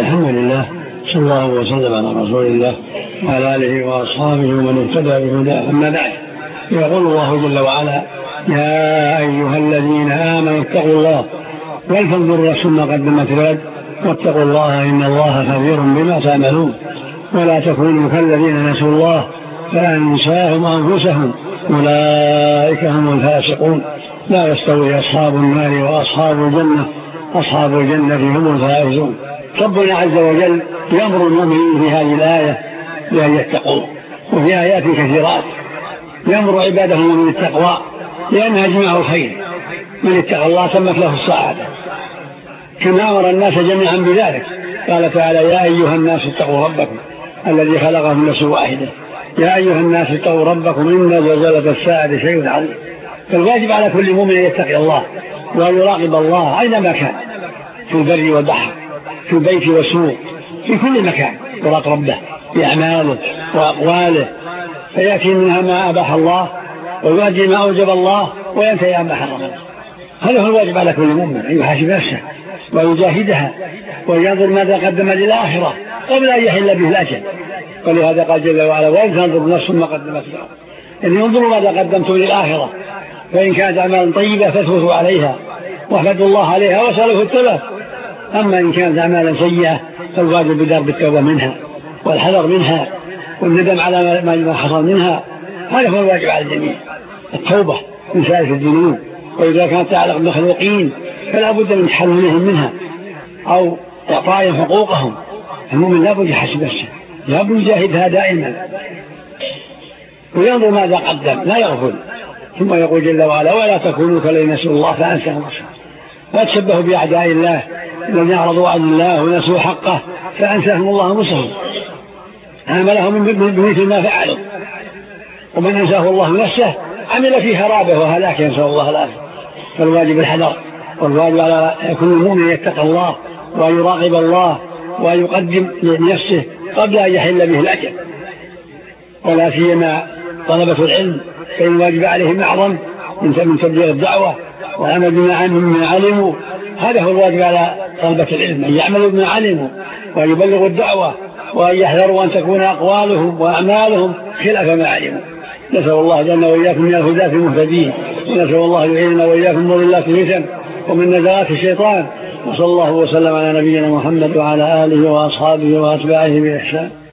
الحمد لله صلى الله وسلم على رسول الله وعلى آله وأصحابه ومن اهتدى بهداه أما بعد يقول الله جل وعلا يا أيها الذين آمنوا اتقوا الله ولتنظر نفس ما قدمت لغد واتقوا الله إن الله خبير بما تعملون ولا تكونوا كالذين نسوا الله فأنساهم أنفسهم أولئك هم الفاسقون. لا يستوي أصحاب النار وأصحاب الجنة أصحاب الجنة هم الفائزون. ربنا عز وجل يأمر المؤمنين في هذه الآية بأن يتقوا وفي آيات كثيرات يأمر عباده من التقوى لأنها جماع الخير. من اتقى الله تمت له السعادة. كما أمر الناس جميعا بذلك. قال تعالى يا أيها الناس اتقوا ربكم الذي خلقكم من نفس واحدة. يا أيها الناس اتقوا ربكم إن زلزلة الساعة شيء عظيم فالواجب على كل مؤمن أن يتقي الله وأن يراقب الله أينما كان في البر والبحر. في البيت والسوق في كل مكان. يراق ربه بأعماله وأقواله فيأتي منها ما أباح الله ويؤدي ما أوجب الله وينتهي عما حرم الله. هذا هو الواجب على كل مؤمن؟ أن يحاسب نفسه ويجاهدها وينظر ماذا قدم للآخرة قبل أن يحل به الأجل. ولهذا قال جل وعلا ولتنظر نفس ما قدمت له إن ينظروا ماذا قدمتم للآخرة فإن كانت أعمالا طيبة فاثبتوا عليها واحمدوا الله عليها واسألوا الثبات أما إن كانت أعمالا سيئة فالواجب بدرب التوبة منها والحذر منها والندم على ما حصل منها هذا هو الواجب على الجميع التوبة من سائر الذنوب. وإذا كانت تعلق بالمخلوقين فلا بد من تحللهم منها أو إعطائهم حقوقهم. المؤمن لا بد يحسب نفسه لا بد يجاهدها دائما. وينظر ماذا قدم لا يغفل. ثم يقول جل وعلا ولا تكونوا كالذين نسوا الله فأنساهم الله لا تشبهوا بأعداء الله الذين أعرضوا عن الله ونسوا حقه فأنساهم الله نصرهم عاملهم بمثل ما فعلوا. ومن أنساه الله نفسه عمل في هرابه وهلاك ينسى الله العافية فالواجب الحذر. والواجب على كل مؤمن يتقى الله وأن يراقب الله وأن يقدم لنفسه قبل أن يحل به الأجل ولا سيما طلبة العلم فإن الواجب عليهم أعظم من تبليغ الدعوة والعمل بما علموا. هذا هو الواجب على طلبة العلم أن يعملوا بما علموا وأن يبلغوا الدعوة وأن يحذروا أن تكون أقوالهم وأعمالهم خلاف ما علموا. نسأل الله جل وإياكم من الهداة المهتدين ونسأل الله يعيننا وإياكم من ضلات الفتن ومن نزغات الشيطان. وصلى الله وسلم على نبينا محمد وعلى آله وأصحابه وأتباعه بإحسان.